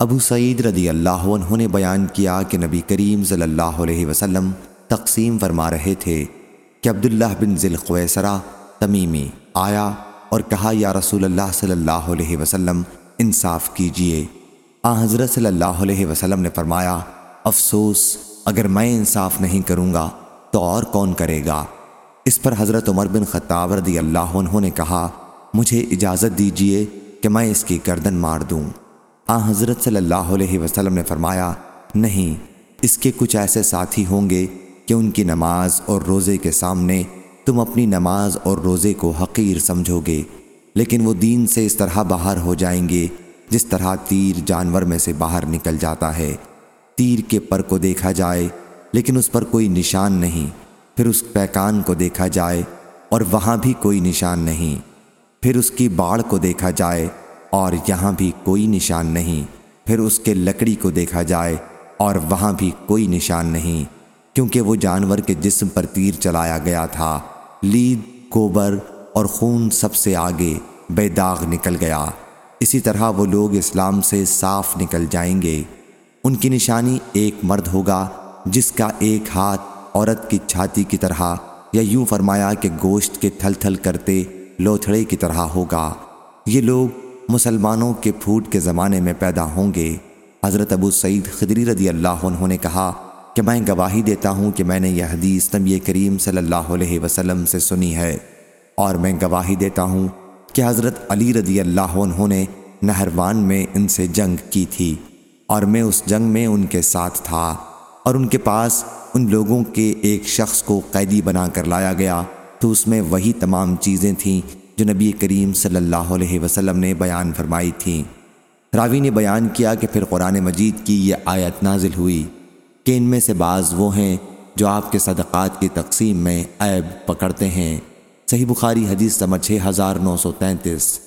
ابو سعید رضی اللہ عنہ نے بیان کیا کہ نبی کریم صلی اللہ علیہ وسلم تقسیم فرما رہے تھے کہ عبداللہ بن ذلقویسرہ تمیمی آیا اور کہا، یا رسول اللہ صلی اللہ علیہ وسلم، انصاف کیجیے. آ حضرت صلی اللہ علیہ وسلم نے فرمایا، افسوس، اگر میں انصاف نہیں کروں گا تو اور کون کرے گا؟ اس پر حضرت عمر بن خطاب رضی اللہ عنہ نے کہا، مجھے اجازت دیجیے کہ میں اس کی گردن مار دوں۔ آ، حضرت صلی اللہ علیہ وسلم نے فرمایا، نہیں، اس کے کچھ ایسے ساتھی ہوں گے کہ ان کی نماز اور روزے کے سامنے تم اپنی نماز اور روزے کو حقیر سمجھو گے، لیکن وہ دین سے اس طرح باہر ہو جائیں گے جس طرح تیر جانور میں سے باہر نکل جاتا ہے۔ تیر کے پر کو دیکھا جائے، لیکن اس پر کوئی نشان نہیں۔ پھر اس پیکان کو دیکھا جائے اور وہاں بھی کوئی نشان نہیں۔ پھر اس کی باڑ کو دیکھا جائے اور یہاں بھی کوئی نشان نہیں۔ پھر اس کے لکڑی کو دیکھا جائے اور وہاں بھی کوئی نشان نہیں، کیونکہ وہ جانور کے جسم پر تیر چلایا گیا تھا۔ لید، کوبر اور خون سب سے آگے بے داغ نکل گیا۔ اسی طرح وہ لوگ اسلام سے صاف نکل جائیں گے۔ ان کی نشانی ایک مرد ہوگا، جس کا ایک ہاتھ عورت کی چھاتی کی طرح یا یوں فرمایا کہ گوشت کے تھل تھل کرتے لوتھڑے کی طرح ہوگا۔ یہ لوگ مسلمانوں کے پھوٹ کے زمانے میں پیدا ہوں گے۔ حضرت ابو سعید خدری رضی اللہ عنہ نے کہا کہ میں گواہی دیتا ہوں کہ میں نے یہ حدیث نبی کریم صلی اللہ علیہ وسلم سے سنی ہے۔ اور میں گواہی دیتا ہوں کہ حضرت علی رضی اللہ عنہ نے نہروان میں ان سے جنگ کی تھی اور میں اس جنگ میں ان کے ساتھ تھا اور ان کے پاس ان لوگوں کے ایک شخص کو قیدی بنا کر لایا گیا۔ تو اس میں وہی تمام چیزیں تھیں جو نبی کریم صلی اللہ علیہ وسلم نے بیان فرمائی تھیں راوی نے بیان کیا کہ پھر قرآن مجید کی یہ آیت نازل ہوئی کہ ان میں سے بعض وہ ہیں جو آپ کے صدقات کی تقسیم میں عیب پکڑتے ہیں۔ صحیح بخاری حدیث سمجھے ہزار نو سو تینتیس۔